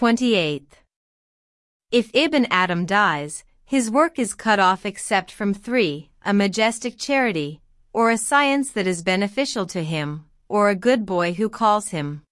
28th. If Ibn Adam dies, his work is cut off except from 3. A majestic charity, or a science that is beneficial to him, or a good boy who calls him.